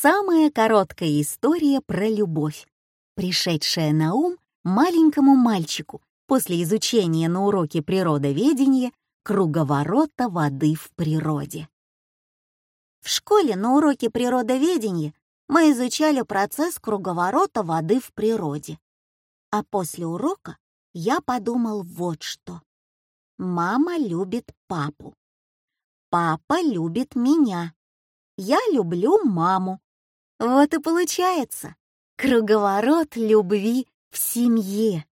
Самая короткая история про любовь, пришедшая на ум маленькому мальчику после изучения на уроке природоведения круговорота воды в природе. В школе на уроке природоведения мы изучали процесс круговорота воды в природе. А после урока я подумал вот что. Мама любит папу. Папа любит меня. Я люблю маму. Вот и получается круговорот любви в семье.